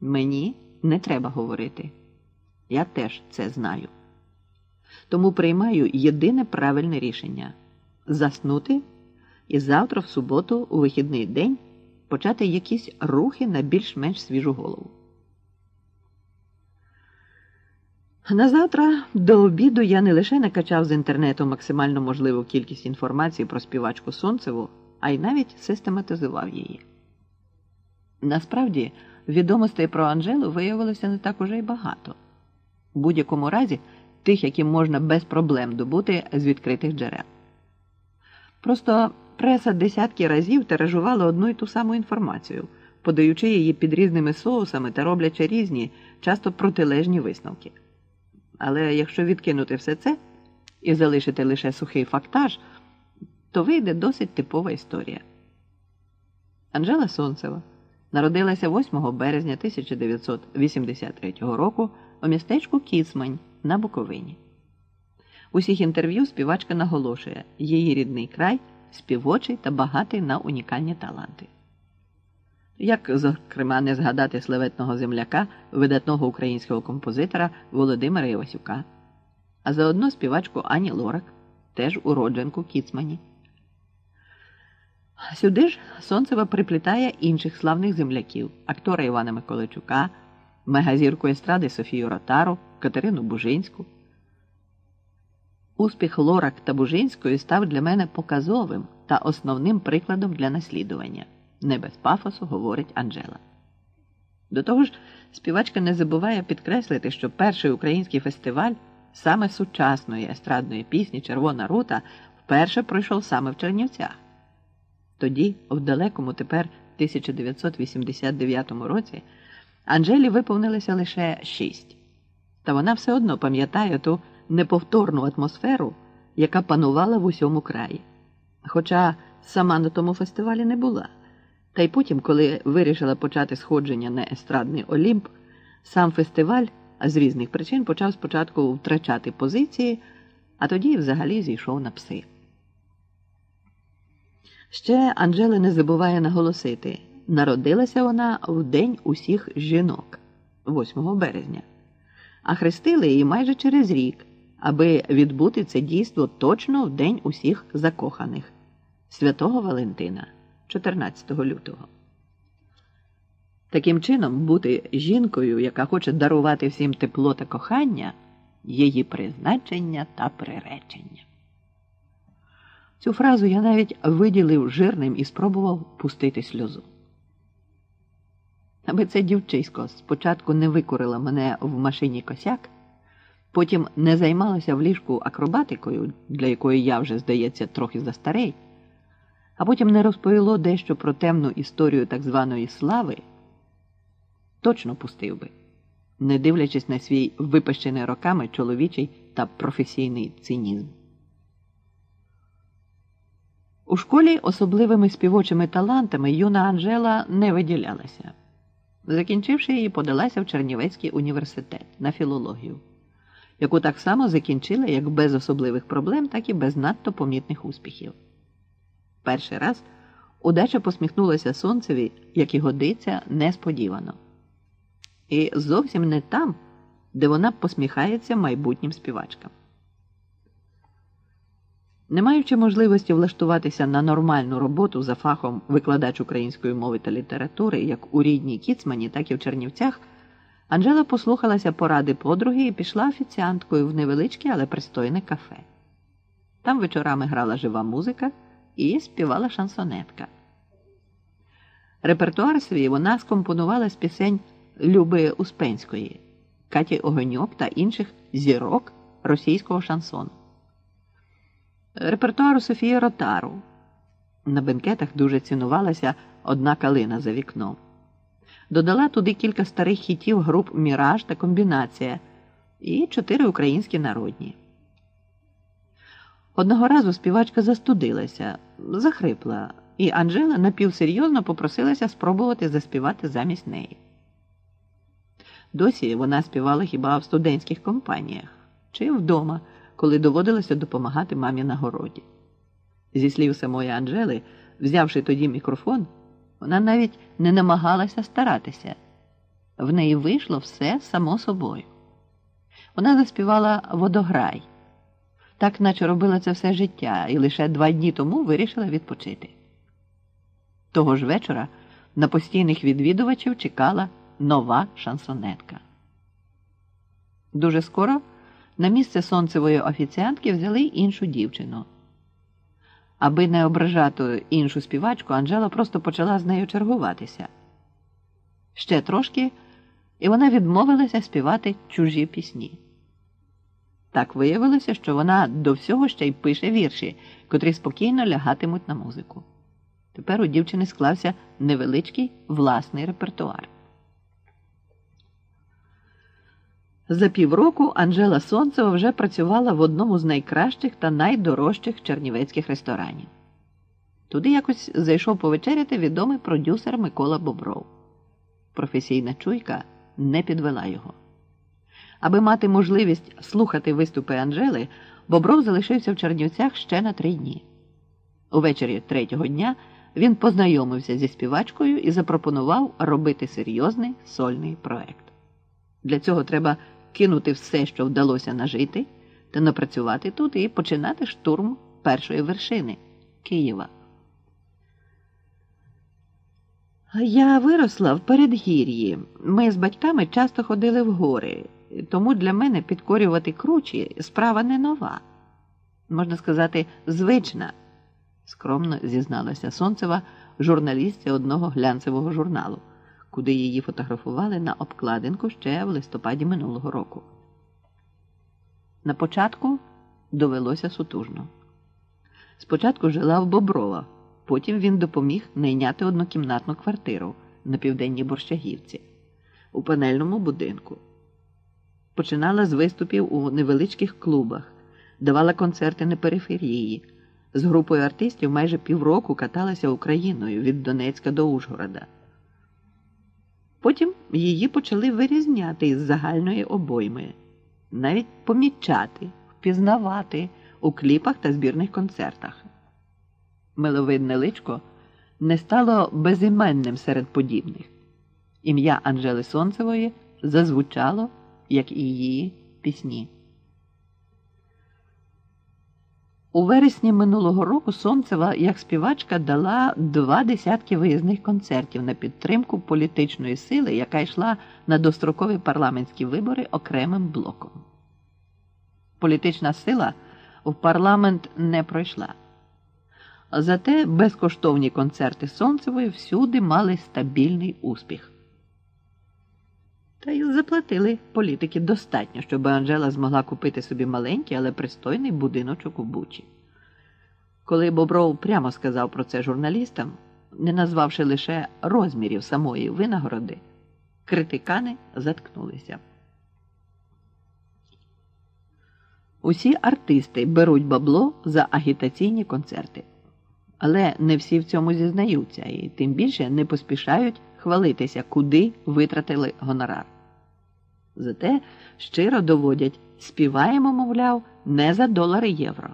Мені не треба говорити. Я теж це знаю. Тому приймаю єдине правильне рішення заснути і завтра, в суботу, у вихідний день, почати якісь рухи на більш-менш свіжу голову. На завтра до обіду я не лише не качав з інтернету максимально можливу кількість інформації про співачку Сонцеву, а й навіть систематизував її. Насправді, відомостей про Анжелу виявилося не так уже й багато. В будь-якому разі, тих, які можна без проблем добути з відкритих джерел. Просто преса десятки разів тиражувала одну й ту саму інформацію, подаючи її під різними соусами та роблячи різні, часто протилежні висновки. Але якщо відкинути все це і залишити лише сухий фактаж, то вийде досить типова історія. Анжела Сонцева народилася 8 березня 1983 року у містечку Кіцмань на Буковині. У всіх інтерв'ю співачка наголошує, її рідний край співочий та багатий на унікальні таланти. Як, зокрема, не згадати славетного земляка, видатного українського композитора Володимира Івасюка, а заодно співачку Ані Лорак, теж уродженку Кіцмані. Сюди ж Сонцева приплітає інших славних земляків актора Івана Миколайчука, мегазірку естради Софію Ротару, Катерину Бужинську. Успіх Лорак та Бужинської став для мене показовим та основним прикладом для наслідування. Не без пафосу говорить Анжела. До того ж, співачка не забуває підкреслити, що перший український фестиваль саме сучасної естрадної пісні Червона рута вперше пройшов саме в Чернівцях. Тоді, в далекому тепер 1989 році, Анжелі виповнилося лише шість, та вона все одно пам'ятає ту неповторну атмосферу, яка панувала в усьому краї. Хоча сама на тому фестивалі не була. Та й потім, коли вирішила почати сходження на естрадний Олімп, сам фестиваль з різних причин почав спочатку втрачати позиції, а тоді взагалі зійшов на пси. Ще Анжела не забуває наголосити народилася вона в День усіх жінок, 8 березня, а хрестили її майже через рік, аби відбути це дійство точно в День усіх закоханих Святого Валентина, 14 лютого. Таким чином, бути жінкою, яка хоче дарувати всім тепло та кохання, її призначення та приречення. Цю фразу я навіть виділив жирним і спробував пустити сльозу. Аби це дівчисько спочатку не викурило мене в машині косяк, потім не займалося в ліжку акробатикою, для якої я вже, здається, трохи застарей, а потім не розповіло дещо про темну історію так званої слави, точно пустив би, не дивлячись на свій випащений роками чоловічий та професійний цинізм. У школі особливими співочими талантами юна Анжела не виділялася. Закінчивши її, подалася в Чернівецький університет на філологію, яку так само закінчила як без особливих проблем, так і без надто помітних успіхів. Перший раз удача посміхнулася сонцеві, як і годиться, несподівано. І зовсім не там, де вона посміхається майбутнім співачкам. Не маючи можливості влаштуватися на нормальну роботу за фахом викладач української мови та літератури як у рідній Кіцмані, так і в Чернівцях, Анжела послухалася поради подруги і пішла офіціанткою в невеличке, але пристойне кафе. Там вечорами грала жива музика і співала шансонетка. Репертуар свій вона скомпонувала з пісень Люби Успенської, Каті Огоньок та інших зірок російського шансону репертуару Софії Ротару. На бенкетах дуже цінувалася одна калина за вікном. Додала туди кілька старих хітів груп Міраж та комбінація і чотири українські народні. Одного разу співачка застудилася, захрипла, і Анжела напівсерйозно попросилася спробувати заспівати замість неї. Досі вона співала хіба в студентських компаніях чи вдома коли доводилося допомагати мамі на городі. Зі слів самої Анжели, взявши тоді мікрофон, вона навіть не намагалася старатися. В неї вийшло все само собою. Вона заспівала водограй, так наче робила це все життя, і лише два дні тому вирішила відпочити. Того ж вечора на постійних відвідувачів чекала нова шансонетка. Дуже скоро на місце сонцевої офіціантки взяли іншу дівчину. Аби не ображати іншу співачку, Анжела просто почала з нею чергуватися. Ще трошки, і вона відмовилася співати чужі пісні. Так виявилося, що вона до всього ще й пише вірші, котрі спокійно лягатимуть на музику. Тепер у дівчини склався невеличкий власний репертуар. За півроку Анжела Сонцева вже працювала в одному з найкращих та найдорожчих чернівецьких ресторанів. Туди якось зайшов повечеряти відомий продюсер Микола Бобров. Професійна чуйка не підвела його. Аби мати можливість слухати виступи Анжели, Бобров залишився в Чернівцях ще на три дні. Увечері третього дня він познайомився зі співачкою і запропонував робити серйозний сольний проект. Для цього треба кинути все, що вдалося нажити, та напрацювати тут і починати штурм першої вершини Києва. Я виросла в передгір'ї. Ми з батьками часто ходили в гори, тому для мене підкорювати кручі справа не нова, можна сказати, звична, скромно зізналася Сонцева журналістці одного глянцевого журналу, куди її фотографували на обкладинку ще в листопаді минулого року. На початку довелося сутужно. Спочатку жила в Боброва. Потім він допоміг найняти однокімнатну квартиру на південній Борщагівці у панельному будинку. Починала з виступів у невеличких клубах, давала концерти на периферії. З групою артистів майже півроку каталася Україною від Донецька до Ужгорода. Потім її почали вирізняти із загальної обойми, навіть помічати, впізнавати у кліпах та збірних концертах миловидне личко не стало безіменним серед подібних. Ім'я Анжели Сонцевої зазвучало, як і її пісні. У вересні минулого року Сонцева як співачка дала два десятки виїзних концертів на підтримку політичної сили, яка йшла на дострокові парламентські вибори окремим блоком. Політична сила в парламент не пройшла. Зате безкоштовні концерти Сонцевої всюди мали стабільний успіх. Та й заплатили політики достатньо, щоб Анжела змогла купити собі маленький, але пристойний будиночок у Бучі. Коли Бобров прямо сказав про це журналістам, не назвавши лише розмірів самої винагороди, критикани заткнулися. Усі артисти беруть бабло за агітаційні концерти. Але не всі в цьому зізнаються і тим більше не поспішають хвалитися, куди витратили гонорар. Зате щиро доводять, співаємо, мовляв, не за долари євро,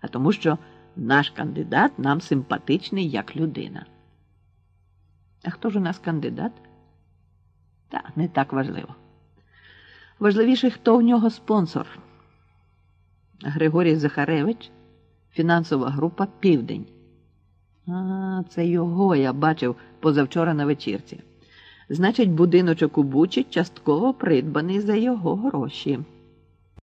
а тому, що наш кандидат нам симпатичний як людина. А хто ж у нас кандидат? Та не так важливо. Важливіше, хто в нього спонсор. Григорій Захаревич, фінансова група Південь. А, це його я бачив позавчора на вечірці. Значить, будиночок у Бучі частково придбаний за його гроші.